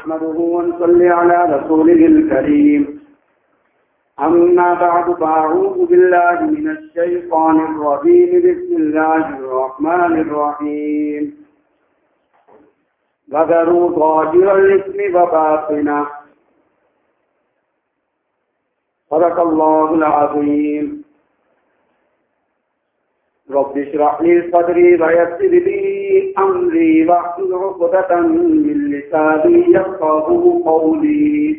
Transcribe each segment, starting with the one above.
نحمده ونصلي على رسوله الكريم. أما بعد فأعوذ بالله من الشيطان الرجيم. بسم الله الرحمن الرحيم. وذروا ظاهر الاسم وباطنه. صدق الله العظيم. رب اشرح لي صدري ويسر لي امري واحلل عقدة من لساني يفقهوا قولي.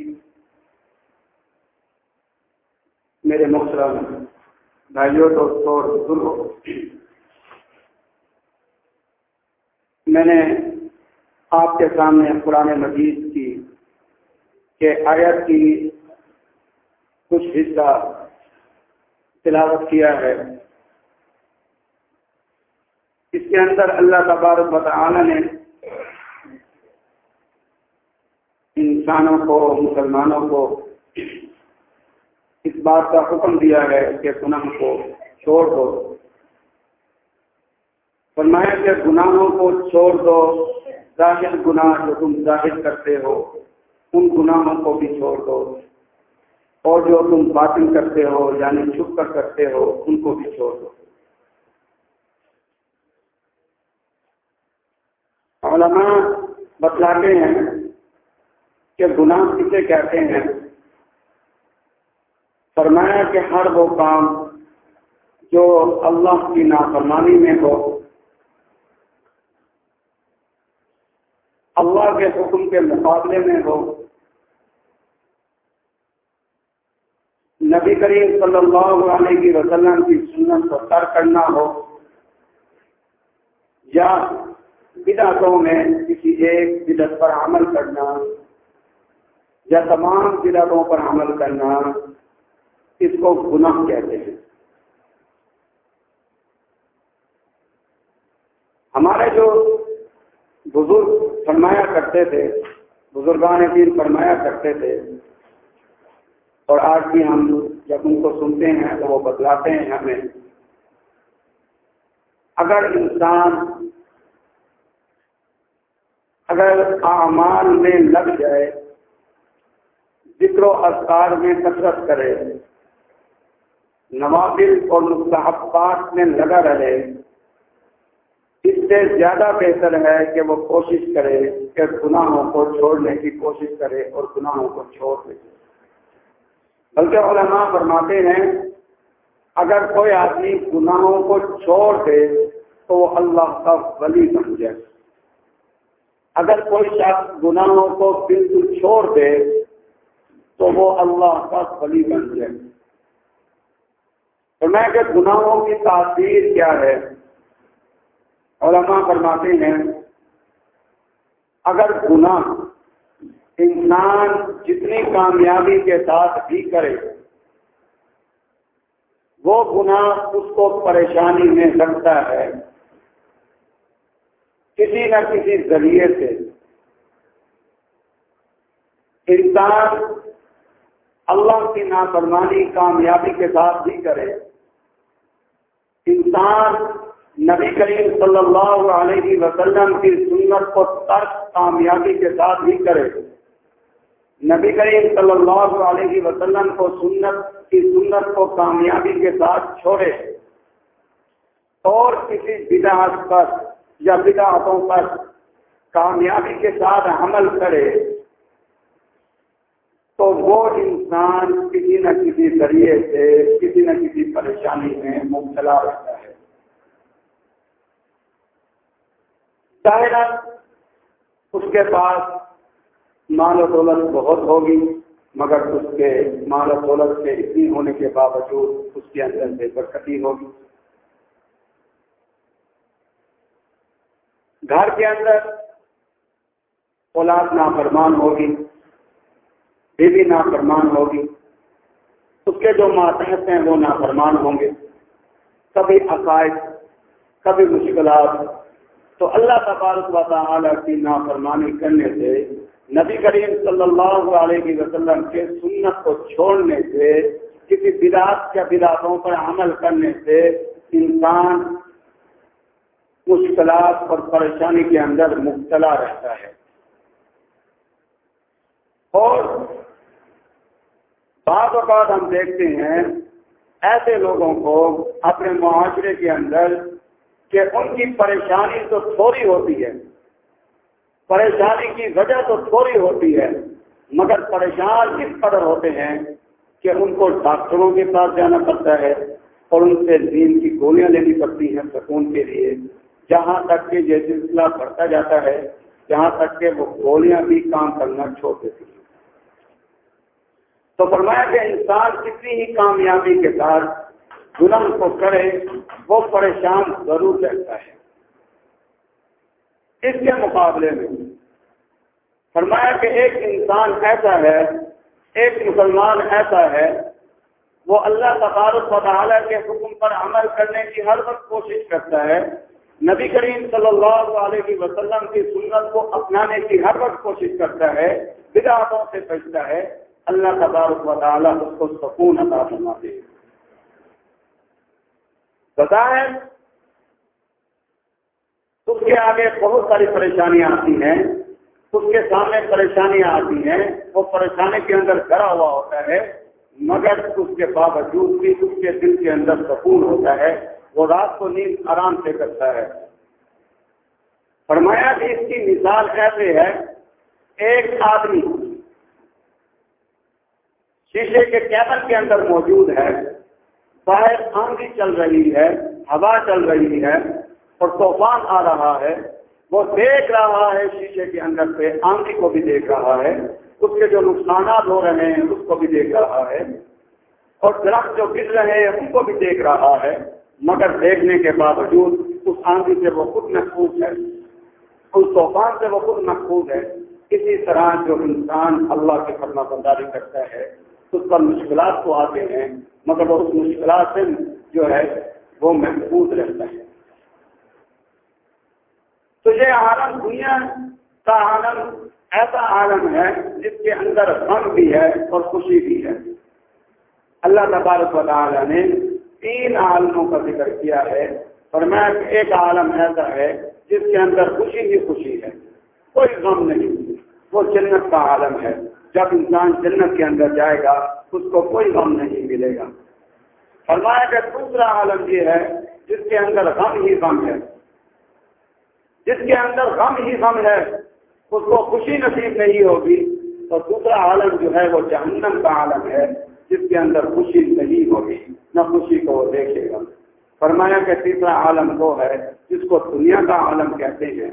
میرے محترم، بھائیوں، دوستوں اور بزرگوں، میں نے آپ کے سامنے قرآن مجید کی کہ آیت کی کچھ حصہ تلاوت کیا ہے۔ اس کے اندر اللہ تبارک تعالی نے انسانوں کو، مسلمانوں کو اس بات کا حکم دیا ہے کہ گناہ کو چھوڑ دو۔ فرمایا کہ گناہوں کو چھوڑ دو، ظاہر گناہ جو تم ظاہر کرتے ہو، ان گناہوں کو بھی چھوڑ دو۔ اور جو تم باطن کرتے ہو یعنی چھپ کر کرتے ہو، ان کو بھی چھوڑ دو۔ علماء بتلاتے ہیں کہ گناہ کسے کہتے ہیں۔ فرمایا کہ ہر وہ کام جو اللہ کی نافرمانی میں ہو، اللہ کے حکم کے مقابلے میں ہو۔ نبی کریم صلی اللہ علیہ وسلم کی سنت کو تر کرنا ہو یا بدعتوں میں کسی ایک بدعت پر عمل کرنا یا تمام بدعتوں پر عمل کرنا اس کو گناہ کہتے ہیں۔ ہمارے جو بزرگ فرمایا کرتے تھے، بزرگان دین فرمایا کرتے تھے، اور آج بھی ہم جب ان کو سنتے ہیں تو وہ بتلاتے ہیں ہمیں۔ اگر انسان اگر اعمال میں لگ جائے، ذکر و اذکار میں کثرت کرے، نوافل اور مستحبات میں لگا رہے، اس سے زیادہ بہتر ہے کہ وہ کوشش کرے کہ گناہوں کو چھوڑنے کی کوشش کرے اور گناہوں کو چھوڑ دے۔ بلکہ علماء فرماتے ہیں، اگر کوئی آدمی گناہوں کو چھوڑ دے تو وہ اللہ کا ولی بن جائے۔ اگر کوئی شخص گناہوں کو بالکل چھوڑ دے، تو وہ اللہ کا ولی بن جائے۔ تو میں کہ گناہوں کی تاثیر کیا ہے؟ علماء فرماتے ہیں، اگر گناہ انسان جتنی کامیابی کے ساتھ بھی کرے، وہ گناہ اس کو پریشانی میں لگتا ہے کسی نہ کسی ذریعے سے انسان اللہ کی نافرمانی، کامیابی کے ساتھ بھی کرے۔ انسان نبی کریم صلی اللہ علیہ وسلم کی سنت کو ترک کامیابی کے ساتھ بھی کرے۔ نبی کریم صلی اللہ علیہ وسلم کو سنت کی سنت کو کامیابی کے ساتھ چھوڑے۔ اور کسی بدعت پر یا بدعتوں پر کامیابی کے ساتھ عمل کرے، تو وہ انسان کسی نہ کسی ذریعے سے، کسی نہ کسی پریشانی میں مبتلا رہتا ہے۔ ظاہر اس کے پاس مال و دولت بہت ہوگی، مگر اس کے مال و دولت کے اتنی ہونے کے باوجود اس کے اندر بے برکتی ہوگی۔ گھر کے اندر اولاد نافرمان ہوگی، بیوی نافرمان ہوگی، اس کے جو ماتحت ہیں وہ نافرمان ہوں گے۔ کبھی عقائد، کبھی مشکلات۔ تو اللہ تبارک و تعالی کی نافرمانی کرنے سے، نبی کریم صلی اللہ علیہ وسلم کے سنت کو چھوڑنے سے، کسی بدعت یا بدعتوں پر عمل کرنے سے انسان مشکلات اور پریشانی کے اندر مبتلا رہتا ہے۔ اور بعض اوقات ہم دیکھتے ہیں ایسے لوگوں کو اپنے معاشرے کے اندر کہ ان کی پریشانی تو تھوڑی ہوتی ہے، پریشانی کی وجہ تو تھوڑی ہوتی ہے، مگر پریشان اس قدر ہوتے ہیں کہ ان کو ڈاکٹروں کے پاس جانا پڑتا ہے اور ان سے نیند کی گولیاں لینی پڑتی ہیں سکون کے لیے۔ جہاں تک کہ یہ سلسلہ بڑھتا جاتا ہے، جہاں تک کہ وہ گولیاں بھی کام کرنا چھوڑ دیتی ہیں۔ تو فرمایا کہ انسان کتنی ہی کامیابی کے ساتھ گناہ کو کرے، وہ پریشان ضرور رہتا ہے۔ اس کے مقابلے میں فرمایا کہ ایک انسان ایسا ہے، ایک مسلمان ایسا ہے، وہ اللہ تبارک و تعالیٰ کے حکم پر عمل کرنے کی ہر وقت کوشش کرتا ہے۔ نبی کریم صلی اللہ علیہ وسلم کی سنت کو اپنانے کی ہر وقت کوشش کرتا ہے بدعاتوں سے بچتا ہے۔ اللہ تبارک و تعالیٰ اس کو سکون عطا فرما دے بتائیں اس کے آگے بہت ساری پریشانیاں آتی ہیں۔ اس کے سامنے پریشانیاں آتی ہیں۔ وہ پریشانی کے اندر گھرا ہوا ہوتا ہے، مگر اس کے باوجود بھی اس کے دل کے اندر سکون ہوتا ہے۔ وہ رات کو نیند آرام سے کرتا ہے۔ فرمایا کہ اس کی مثال ایسے ہے، ایک آدمی شیشے کے کیبل کے اندر موجود ہے، باہر آندھی چل رہی ہے، ہوا چل رہی ہے اور طوفان آ رہا ہے۔ وہ دیکھ رہا ہے شیشے کے اندر سے، آندھی کو بھی دیکھ رہا ہے، اس کے جو نقصانات ہو رہے ہیں، اس کو بھی دیکھ رہا ہے۔ اور درخت جو گر رہے ہیں، ان کو بھی دیکھ رہا ہے۔ مگر دیکھنے کے باوجود اس آندھی سے وہ خود محفوظ ہے، اس طوفان سے وہ خود محفوظ ہے۔ اسی طرح جو انسان اللہ کی فرما برداری کرتا ہے، اس پر مشکلات تو آتے ہیں، مگر وہ اس مشکلات سے جو ہے، وہ محفوظ رہتا ہے۔ تو یہ عالم دنیا کا عالم ایسا عالم ہے، جس کے اندر غم بھی ہے اور خوشی بھی ہے۔ اللہ تبارک و تعالیٰ نے تین عالموں کا ذکر کیا ہے اور میں ایک عالم ایسا ہے جس کے اندر خوشی ہی خوشی ہے، کوئی غم نہیں، وہ جنت کا عالم ہے۔ جب انسان جنت کے اندر جائے گا، اس کو کوئی غم نہیں ملے گا۔ فرمایا کہ دوسرا عالم یہ ہے جس کے اندر غم ہی غم ہے۔ جس کے اندر غم ہی غم ہے، اس کو خوشی نصیب نہیں ہوگی۔ اور دوسرا عالم جو ہے، وہ جہنم کا عالم ہے۔ جس کے اندر خوشی نہیں ہوگی، نہ خوشی کو وہ دیکھے گا۔ فرمایا کہ تیسرا عالم وہ ہے جس کو دنیا کا عالم کہتے ہیں۔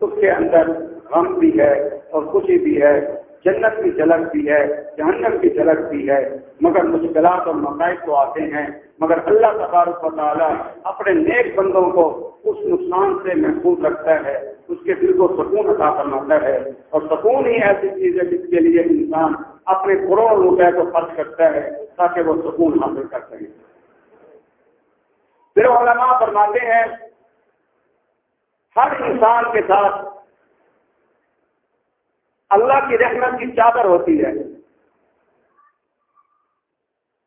اس کے اندر غم بھی ہے اور خوشی بھی ہے۔ جنت کی جھلک بھی ہے، جہنم کی جھلک بھی ہے۔ مگر مشکلات اور مسائل تو آتے ہیں۔ مگر اللہ تبارک و تعالیٰ اپنے نیک بندوں کو اس نقصان سے محفوظ رکھتا ہے۔ اس کے دل کو سکون عطا فرماتا ہے۔ اور سکون ہی ایسی چیز ہے جس کے لیے انسان اپنے کروڑوں روپے کو خرچ کرتا ہے تاکہ وہ سکون حاصل کر سکے۔ پھر علماء فرماتے ہیں، ہر انسان کے ساتھ اللہ کی رحمت کی چادر ہوتی ہے۔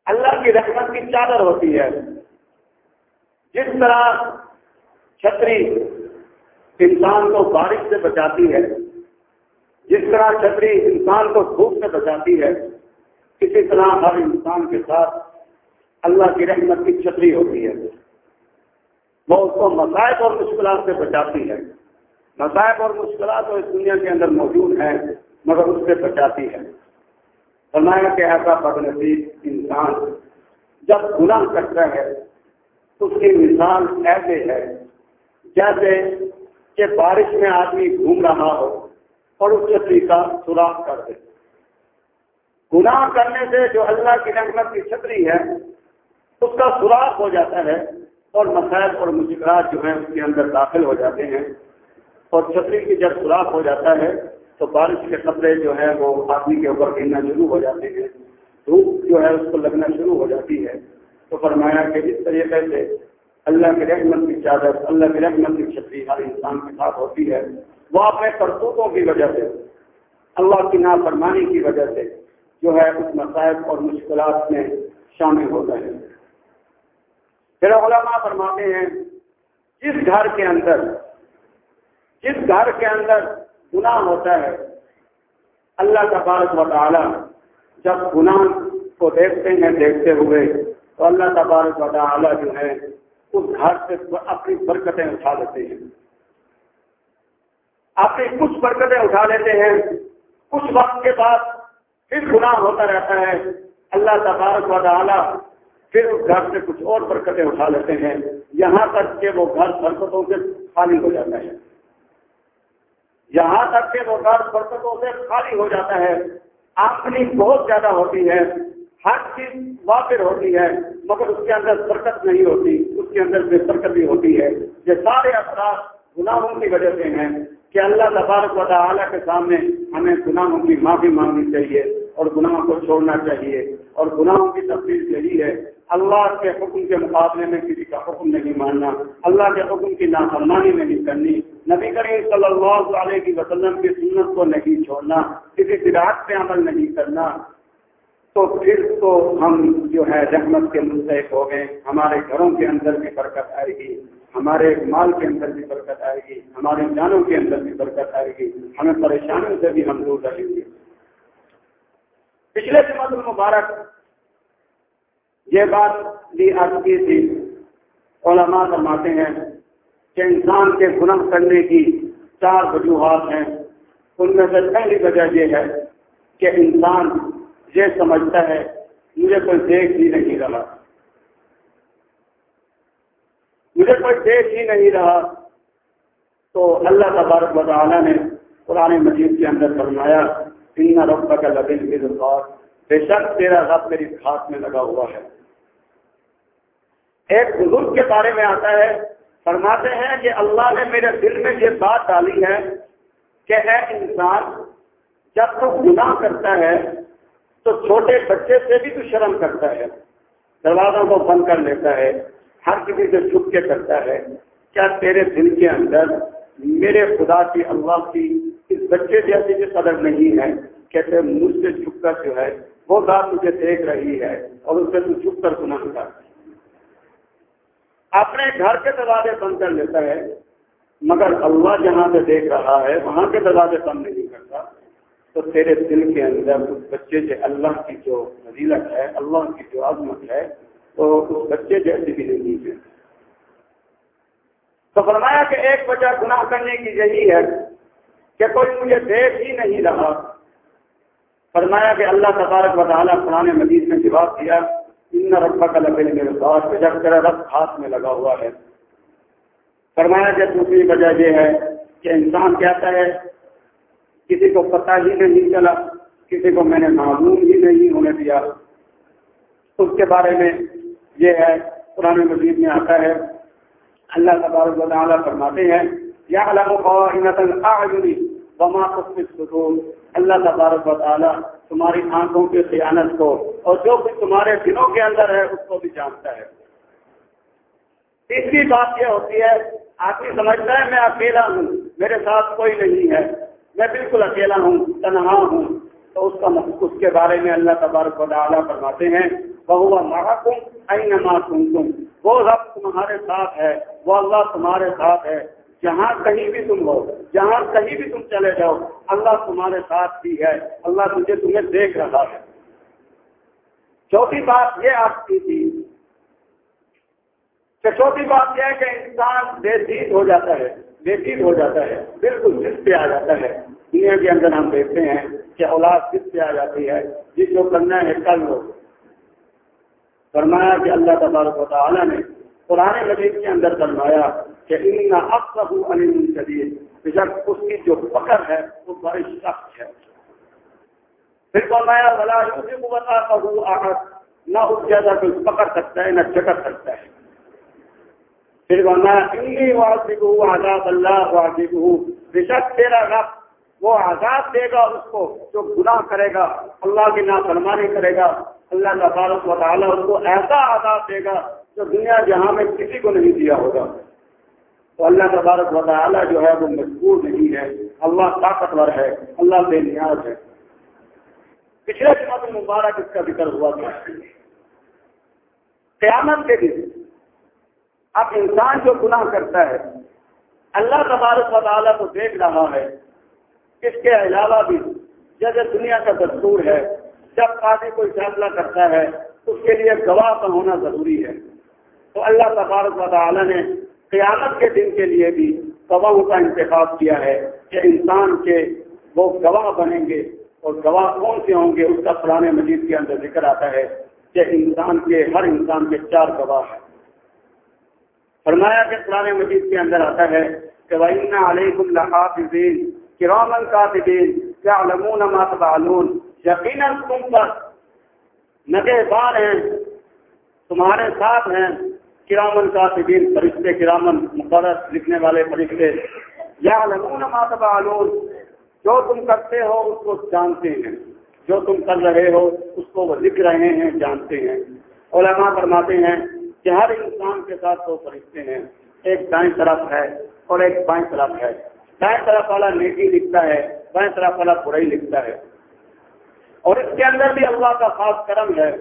اللہ کی رحمت کی چادر ہوتی ہے۔ جس طرح چھتری انسان کو بارش سے بچاتی ہے، جس طرح چھتری انسان کو دھوپ سے بچاتی ہے، اسی طرح ہر انسان کے ساتھ اللہ کی رحمت کی چھتری ہوتی ہے۔ وہ اس کو مسائل اور مشکلات سے بچاتی ہے۔ مسائب اور مشکلات اس دنیا کے اندر موجود ہیں، مگر اس سے بچاتی ہے فرمایا کہ ایسا بد نصیب انسان جب گناہ کرتا ہے، اس کی مثال ایسے ہے جیسے کہ بارش میں آدمی گھوم رہا ہو اور اس چھتری کا سوراخ کر دے۔ گناہ کرنے سے جو اللہ کی رحمت کی چھتری ہے، اس کا سوراخ ہو جاتا ہے اور مسائل اور مشکلات جو ہیں اس کے اندر داخل ہو جاتے ہیں۔ اور چھتری کی جب سوراخ ہو جاتا ہے تو بارش کے کپڑے جو ہے وہ آدمی کے اوپر گرنا شروع ہو جاتے ہیں، دھوپ جو ہے اس کو لگنا شروع ہو جاتی ہے۔ تو فرمایا کہ اس طریقے سے اللہ کے رحمت کی چادر، اللہ کے رحمت کی چھتری ہر انسان کے ساتھ ہوتی ہے۔ وہ اپنے کرتوتوں کی وجہ سے، اللہ کی نافرمانی کی وجہ سے جو ہے اس مسائل اور مشکلات میں شامل ہوتا ہے۔ پھر علماء فرماتے ہیں، جس گھر کے اندر جس گھر کے اندر گناہ ہوتا ہے، اللہ تبارک و تعالی جب گناہ کو دیکھتے ہیں، دیکھتے ہوئے تو اللہ تبارک و تعالی جو ہے، اس گھر سے اپنی برکتیں اٹھا لیتے ہیں۔ اپنی کچھ برکتیں اٹھا لیتے ہیں۔ کچھ وقت کے بعد پھر گناہ ہوتا رہتا ہے۔ اللہ تبارک و تعالی پھر اس گھر سے کچھ اور برکتیں اٹھا لیتے ہیں۔ یہاں تک کہ وہ گھر برکتوں سے خالی ہو جاتا ہے۔ یہاں تک کہ وہ گھر برکتوں سے خالی ہو جاتا ہے۔ آمدنی بہت زیادہ ہوتی ہے۔ ہر چیز وافر ہوتی ہے، مگر اس کے اندر برکت نہیں ہوتی۔ اس کے اندر بے برکت بھی ہوتی ہے۔ یہ سارے اثرات گناہوں کی وجہ سے ہیں کہ اللہ تبارک و تعالیٰ کے سامنے ہمیں گناہوں کی معافی مانگنی چاہیے اور گناہوں کو چھوڑنا چاہیے۔ اور گناہوں کی تفصیل یہی ہے۔ اللہ کے حکم کے مقابلے میں کسی کا حکم نہیں ماننا، اللہ کے حکم کی نافرمانی نہیں کرنی۔ نبی کریم صلی اللہ علیہ وسلم کی سنت کو نہیں چھوڑنا، کسی فراق پہ عمل نہیں کرنا، تو پھر تو ہم جو ہے رحمت کے منتخب ہو گئے، ہمارے گھروں کے اندر بھی برکت آئے گی، ہمارے مال کے اندر بھی برکت آئے گی، ہمارے جانوں کے اندر بھی برکت آئے گی، ہمیں پریشانیوں سے بھی ہم دور رہیں گے۔ پچھلے جمع المبارک یہ بات بھی عرض کی تھی، علماء فرماتے ہیں کہ انسان کے گناہ کرنے کی چار وجوہات ہیں۔ ان میں سے پہلی وجہ یہ ہے کہ انسان یہ سمجھتا ہے، مجھے کوئی دیکھ ہی نہیں رہا۔ مجھے کوئی دیکھ ہی نہیں رہا۔ تو اللہ تبارک و تعالیٰ نے قرآن مجید کے اندر فرمایا تین رب کا لبن کی بے شک تیرا رب میری ہاتھ میں لگا ہوا ہے۔ ایک بزرگ کے بارے میں آتا ہے فرماتے ہیں کہ اللہ نے میرے دل میں یہ بات ڈالی ہے کہ اے انسان، جب تو گناہ کرتا ہے، تو چھوٹے بچے سے بھی تو شرم کرتا ہے، دروازوں کو بند کر لیتا ہے، ہر کسی سے چھپ کے کرتا ہے۔ کیا تیرے دل کے اندر میرے خدا کی اللہ کی اس بچے جیسی بھی قدر نہیں ہے؟ کہتے مجھ سے چھپ کر جو ہے، وہ بات مجھے دیکھ رہی ہے اور اس سے تو چھپ کر گناہ کرتا ہے۔ اپنے گھر کے دروازے بند کر لیتا ہے، مگر اللہ جہاں سے دیکھ رہا ہے، وہاں کے دروازے بند نہیں کرتا۔ تو تیرے دل کے اندر اس بچے سے اللہ کی جو فضیلت ہے، اللہ کی جو عظمت ہے، تو اس بچے جیسی بھی نہیں ہے تو فرمایا کہ ایک وجہ گناہ کرنے کی یہی ہے کہ کوئی مجھے دیکھ ہی نہیں رہا۔ فرمایا کہ اللہ تبارک و تعالیٰ پرانے مزید میں جواب دیا ان ربا کا لگے میرے پاس جب تیرا رب ہاتھ میں لگا ہوا ہے۔ فرمایا کہ دوسری وجہ یہ ہے کہ انسان کہتا ہے، کسی کو پتہ ہی نہیں چلا، کسی کو میں نے معلوم ہی نہیں ہونے دیا۔ اس کے بارے میں یہ ہے، قرآن مجید میں آتا ہے۔ اللہ تبارک و تعالیٰ فرماتے ہیں یا اللہ وما اللہ تبارک و تعالیٰ تمہاری آنکھوں کی خیانت کو اور جو کچھ تمہارے دلوں کے اندر ہے، اس کو بھی جانتا ہے۔ تیسری بات یہ ہوتی ہے آدمی سمجھتا ہے، میں اکیلا ہوں، میرے ساتھ کوئی نہیں ہے۔ میں بالکل اکیلا ہوں، تنہا ہوں۔ تو اس کا اس کے بارے میں اللہ تبارک و تعالیٰ فرماتے ہیں بہوا محکم این تم وہ رب تمہارے ساتھ ہے، وہ اللہ تمہارے ساتھ ہے۔ جہاں کہیں بھی تم ہو، جہاں کہیں بھی تم چلے جاؤ، اللہ تمہارے ساتھ بھی ہے۔ اللہ تجھے تمہیں دیکھ رہا ہے۔ چوتھی بات یہ آپ کی تھی کہ چوتھی بات یہ ہے کہ انسان بے دید ہو جاتا ہے بے دید ہو جاتا ہے، بالکل جس پہ آ جاتا ہے۔ دنیا کے اندر ہم دیکھتے ہیں کہ اولاد جس پہ آ جاتی ہے، جس کو کرنا ہے کل لو فرمایا کہ اللہ تبارک و تعالیٰ نے پرانے مجید کے اندر فرمایا کہ ان اکثر علم شدید اس کی جو پکڑ ہے، وہ بڑی سخت ہے۔ پھر فرمایا بلا کو بتا کروں آہت نہ اس زیادہ کوئی پکڑ سکتا ہے، نہ چکر سکتا ہے۔ پھر فرمایا انی واضح ہوں آزاد اللہ واضح بشک تیرا رب وہ آزاد دے گا اس کو جو گناہ کرے گا، اللہ کی نافرمانی کرے گا۔ اللہ کا فارق و تعالیٰ اس کو ایسا آزاد دے گا جو دنیا جہاں میں کسی کو نہیں دیا ہوگا۔ تو اللہ تبارک و تعالیٰ جو ہے وہ مجبور نہیں ہے، اللہ طاقتور ہے، اللہ بے نیاز ہے۔ پچھلے جمع مبارک اس کا ذکر ہوا تھا۔ قیامت کے دن اب انسان جو گناہ کرتا ہے، اللہ تبارک و تعالیٰ کو دیکھ رہا ہے۔ اس کے علاوہ بھی جیسے دنیا کا دستور ہے، جب قاضی کوئی فیصلہ کرتا ہے، اس کے لیے گواہ کا ہونا ضروری ہے۔ تو اللہ تبارک و تعالیٰ نے قیامت کے دن کے لیے بھی گواہوں کا انتخاب کیا ہے کہ انسان کے وہ گواہ بنیں گے۔ اور گواہ کون سے ہوں گے؟ اس کا پرانے مجید کے اندر ذکر آتا ہے کہ انسان کے، ہر انسان کے چار گواہ ہیں۔ فرمایا کہ پرانے مجید کے اندر آتا ہے کہ علیکم کرامن کیا یقیناً تم پر نگے بار ہیں، تمہارے ساتھ ہیں کرامن کاتبین فرشتے کرامن مقرر لکھنے والے فرشتے۔ یا لمون ماتبالون جو تم کرتے ہو اس کو جانتے ہیں۔ جو تم کر رہے ہو اس کو وہ لکھ رہے ہیں، جانتے ہیں۔ علماء فرماتے ہیں کہ ہر انسان کے ساتھ دو فرشتے ہیں۔ ایک دائیں طرف ہے اور ایک بائیں طرف ہے۔ دائیں طرف والا نیکی لکھتا ہے، بائیں طرف والا برائی لکھتا ہے۔ اور اس کے اندر بھی اللہ کا خاص کرم ہے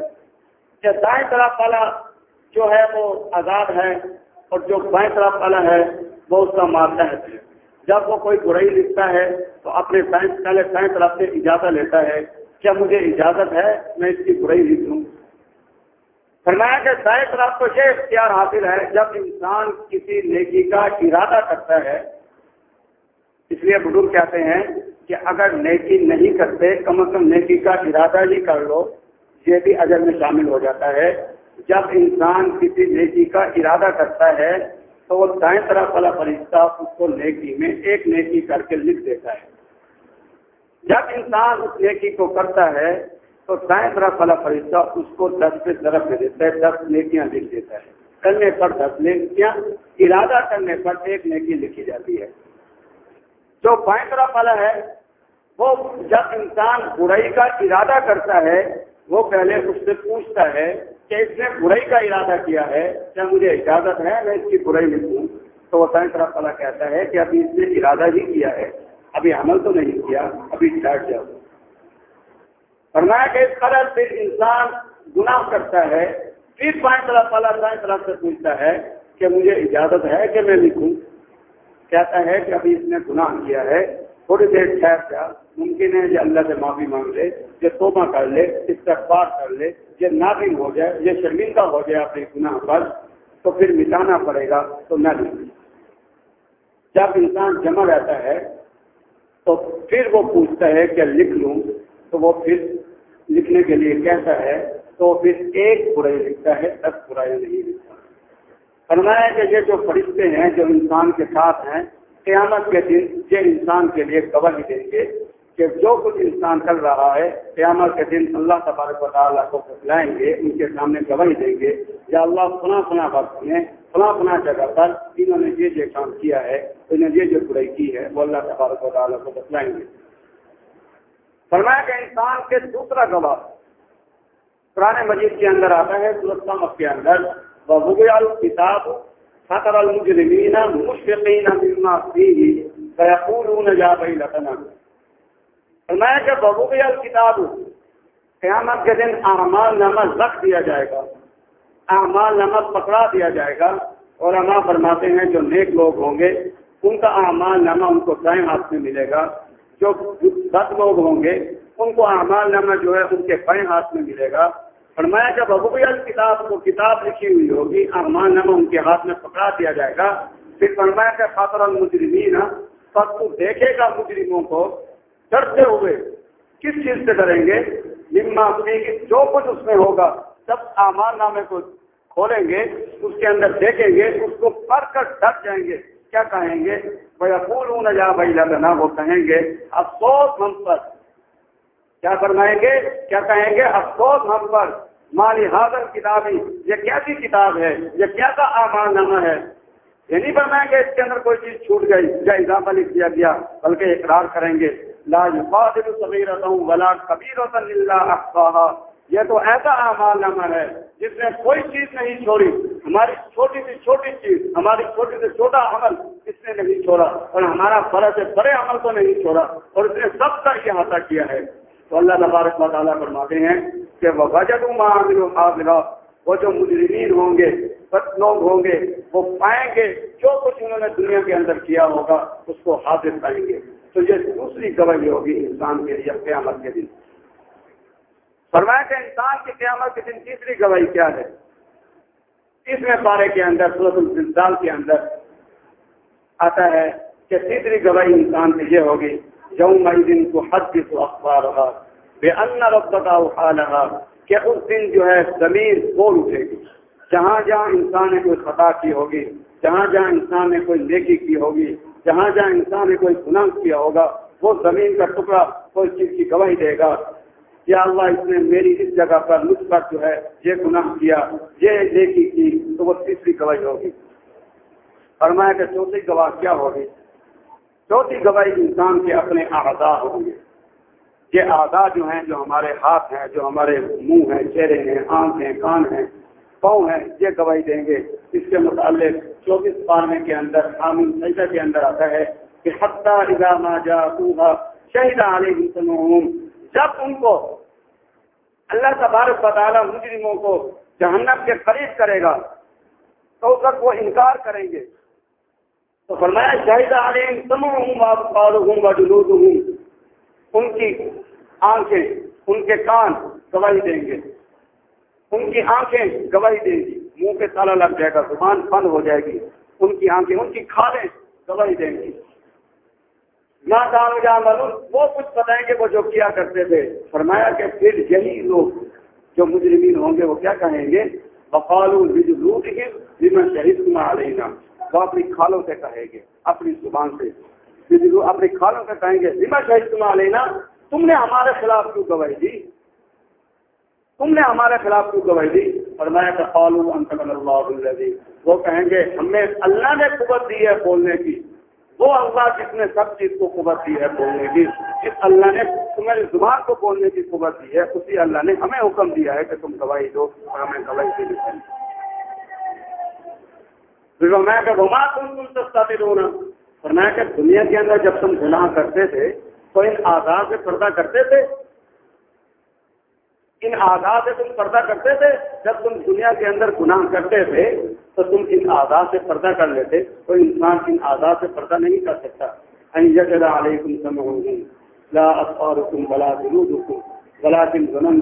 کہ دائیں طرف والا جو ہے وہ آزاد ہے اور جو بائیں طرف والا ہے وہ اس کا ماتحت ہے۔ جب وہ کوئی برائی لکھتا ہے تو اپنے سائنس پہلے سائنس طرف سے اجازت لیتا ہے کیا مجھے اجازت ہے میں اس کی برائی لکھ لوں فرمایا کہ سائنس طرف کو یہ اختیار حاصل ہے، جب انسان کسی نیکی کا ارادہ کرتا ہے، اس لیے بزرگ کہتے ہیں کہ اگر نیکی نہیں کرتے، کم از کم نیکی کا ارادہ ہی کر لو، یہ بھی اجر میں شامل ہو جاتا ہے۔ جب انسان کسی نیکی کا ارادہ کرتا ہے تو وہ دائیں طرف والا فرشتہ اس کو نیکی میں ایک نیکی کر کے لکھ دیتا ہے۔ جب انسان اس نیکی کو کرتا ہے، تو دائیں طرف والا فرشتہ اس کو دس پہ طرف دے دیتا ہے، دس نیکیاں لکھ دیتا ہے۔ کرنے پر دس نیکیاں، ارادہ کرنے پر ایک نیکی لکھی جاتی ہے۔ جو بائیں طرف والا ہے، وہ جب انسان برائی کا ارادہ کرتا ہے، وہ پہلے اس سے پوچھتا ہے کہ اس نے برائی کا ارادہ کیا ہے، کیا مجھے اجازت ہے، میں اس کی برائی لکھوں تو وہ سائن طرف والا کہتا ہے کہ ابھی اس نے ارادہ ہی کیا ہے، ابھی عمل تو نہیں کیا، ابھی اسٹارٹ جاؤ۔ فرمایا کہ اس قدر پھر انسان گناہ کرتا ہے، پھر پائن طرف والا سائن طرف سے پوچھتا ہے کہ مجھے اجازت ہے کہ میں لکھوں؟ کہتا ہے کہ ابھی اس نے گناہ کیا ہے تھوڑی دیر ٹھہر جا، ممکن ہے یہ اللہ سے معافی مانگ لے یہ توبہ کر لے، استغفار کر لے یہ نادم ہو جائے یہ شرمندہ ہو جائے اپنے گناہ پر، تو پھر مٹانا پڑے گا، تو نہ لکھیں جب انسان جمع رہتا ہے، تو پھر وہ پوچھتا ہے کہ لکھ لوں، تو وہ پھر لکھنے کے لیے کہتا ہے، تو پھر ایک برائی لکھتا ہے، دس برائی نہیں لکھتا۔ فرمایا کہ یہ جو فرشتے ہیں، جو انسان کے ساتھ ہیں قیامت کے دن یہ انسان کے لیے گواہی دیں گے کہ جو کچھ انسان کر رہا ہے، قیامت کے دن اللہ تبارک و تعالیٰ کو بتلائیں گے، ان کے سامنے گواہی دیں گے۔ یا اللہ فلاں فلاں وقت میں فلاں فلاں جگہ پر انہوں نے یہ جو کام کیا ہے، انہوں نے یہ جو برائی کی ہے، وہ اللہ تبارک و تعالیٰ کو بتلائیں گے۔ فرمایا کہ انسان کے دوسرا گواہ پرانے مجید کے اندر آتا ہے سورت کے اندر وہ کتاب خطر المجرمین مشفقین مما فيه فيقولون يا ويلتنا فرمایا کہ ببو کتاب قیامت کے دن اعمال نامہ رکھ دیا جائے گا، اعمال نامہ پکڑا دیا جائے گا۔ اور اما فرماتے ہیں جو نیک لوگ ہوں گے، ان کا اعمال نامہ ان کو دائیں ہاتھ میں ملے گا۔ جو بد لوگ ہوں گے، ان کو اعمال نامہ جو ہے ان کے بائیں ہاتھ میں ملے گا۔ فرمایا جب ابو کتاب کو کتاب لکھی ہوئی ہوگی، ارمان نما ان کے ہاتھ میں پکڑا دیا جائے گا، پھر فرمایا کہ خاطر المجرمین سب کو دیکھے گا مجرموں کو، ڈرتے ہوئے کس چیز سے ڈریں گے؟ نما جو کچھ اس میں ہوگا، جب امان نامے کو کھولیں گے، اس کے اندر دیکھیں گے، اس کو پڑھ کر ڈر جائیں گے۔ کیا کہیں گے؟ بھائی نہ جا بھائی لگنا وہ کہیں گے، افسوس ہم پر۔ کیا فرمائیں گے؟ کیا کہیں گے؟ افسوس ہم پر۔ مالی حاضر کتابی، یہ کیسی کتاب ہے؟ یہ کیسا آمان نامہ ہے؟ یہ نہیں فرمائیں گے اس کے اندر کوئی چیز چھوٹ گئی یا اضافہ لکھ دیا گیا، بلکہ اقرار کریں گے، لا یفاضل صغیرتا ولا کبیرتا الا یہ تو ایسا اعمال نامہ ہے جس نے کوئی چیز نہیں چھوڑی۔ ہماری چھوٹی سے چھوٹی چیز، ہماری چھوٹی سے چھوٹا عمل اس نے نہیں چھوڑا، اور ہمارا بڑے سے بڑے عمل کو نہیں چھوڑا، اور اس نے سب کا احاطہ کیا ہے۔ تو اللہ تبارک و تعالیٰ فرماتے ہیں کہ وہ وجہ حاضرہ وہ جو مجرمین ہوں گے بد لوگ ہوں گے، وہ پائیں گے، جو کچھ انہوں نے دنیا کے اندر کیا ہوگا، اس کو حاضر پائیں گے۔ تو یہ دوسری گواہی ہوگی انسان کے لیے قیامت کے دن۔ فرمایا کہ انسان کی قیامت کے دن تیسری گواہی کیا ہے؟ اس میں پارے کے اندر سورت الزلزال کے اندر آتا ہے کہ تیسری گواہی انسان کی یہ ہوگی۔ یوم دن کو حد کی تو کہ اس دن جو ہے زمین بول اٹھے گی۔ جہاں جہاں انسان نے کوئی خطا کی ہوگی، جہاں جہاں انسان نے کوئی نیکی کی ہوگی، جہاں جہاں انسان نے کوئی گناہ کیا ہوگا، وہ زمین کا ٹکڑا کوئی چیز کی گواہی دے گا۔ یا اللہ، اس نے میری اس جگہ پر مجھ پر جو ہے یہ گناہ کیا، یہ نیکی کی، تو وہ تیسری گواہی ہوگی۔ فرمایا کہ چوتھی گواہ کیا ہوگی؟ چوتھی گواہی انسان کے اپنے اعضاء ہوں گے۔ یہ اعضاء جو ہیں، جو ہمارے ہاتھ ہیں، جو ہمارے منہ ہیں، چہرے ہیں، آنکھ ہیں، کان ہیں، پاؤں ہیں، یہ گواہی دیں گے۔ اس کے متعلق چوبیس بارہویں کے اندر حامل سیدہ کے اندر آتا ہے کہ حتیٰ ما جا شہید علیہ جب ان کو اللہ تبارک بطالہ مجرموں کو جہنم کے قریب کرے گا، تو اس وہ انکار کریں گے تو فرمایا شاہد عالم تم ہوں وجلود ہوں ان کی آنکھیں ان کے کان گواہی دیں گے۔ ان کی آنکھیں گواہی دیں گی۔ منہ پہ تالا لگ جائے گا، زبان بند ہو جائے گی۔ ان کی آنکھیں، ان کی کھالیں گواہی دیں گی۔ نہ دان جان وہ کچھ بتائیں گے وہ جو کیا کرتے تھے۔ فرمایا کہ پھر یہی لوگ جو مجرمین ہوں گے، وہ کیا کہیں گے؟ بقالو لوٹ گے جن میں شہید کمار علیہ وہ اپنی کھالوں سے کہیں گے، اپنی زبان سے۔ اپنی کھالوں سے کہیں گے جمع شہید کمار لینا تم نے ہمارے خلاف کیوں گواہی دی؟ تم نے ہمارے خلاف کیوں گواہی دی؟ فرمایا کہ قالو انت اللہ وہ کہیں گے ہمیں اللہ نے قوت دی ہے بولنے کی۔ وہ اللہ جس نے سب چیز کو قوت دی ہے بولنے کی۔ جس اللہ نے تمہیں زبان کو بولنے کی قوت دی ہے، اسی اللہ نے ہمیں حکم دیا ہے کہ تم گواہی دو اور ہمیں گواہی دی میں کہ گھما تم تم سستا رونا اور میں کہ دنیا کے اندر جب تم گناہ کرتے تھے، تو ان آزاد سے پردہ کرتے تھے۔ ان آزاد سے تم پردہ کرتے تھے۔ جب تم دنیا کے اندر گناہ کرتے تھے، تو تم ان آزاد سے پردہ کر لیتے۔ تو انسان ان آزاد سے پردہ نہیں کر سکتا۔ علیکم لا تم غنم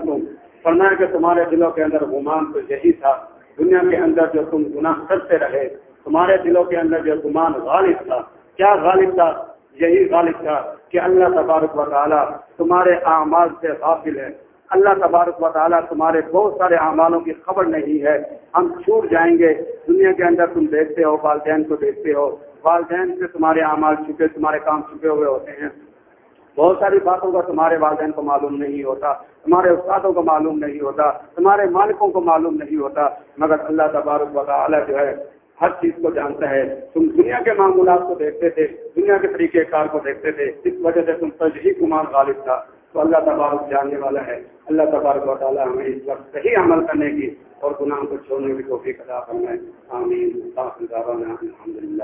فرمایا کہ تمہارے دلوں کے اندر گمان تو یہی تھا۔ دنیا کے اندر جو تم گناہ کرتے رہے، تمہارے دلوں کے اندر جو گمان غالب تھا، کیا غالب تھا؟ یہی غالب تھا کہ اللہ تبارک و تعالیٰ تمہارے اعمال سے غافل ہے۔ اللہ تبارک و تعالیٰ تمہارے بہت سارے اعمالوں کی خبر نہیں ہے۔ ہم چھوٹ جائیں گے۔ دنیا کے اندر تم دیکھتے ہو، والدین کو دیکھتے ہو۔ والدین سے تمہارے اعمال چھپے، تمہارے کام چھپے ہوئے ہوتے ہیں۔ بہت ساری باتوں کا تمہارے والدین کو معلوم نہیں ہوتا، تمہارے استادوں کو معلوم نہیں ہوتا، تمہارے مالکوں کو معلوم نہیں ہوتا، مگر اللہ تبارک و تعالیٰ جو ہے ہر چیز کو جانتا ہے۔ تم دنیا کے معمولات کو دیکھتے تھے، دنیا کے طریقہ کار کو دیکھتے تھے، اس وجہ سے تم تجہی کمار غالب تھا۔ تو اللہ تبارک جاننے والا ہے۔ اللہ تبارک و تعالیٰ ہمیں اس وقت صحیح عمل کرنے کی اور گناہ کو چھوڑنے کی توفیق ادا کرنا ہے آمین الحمد للہ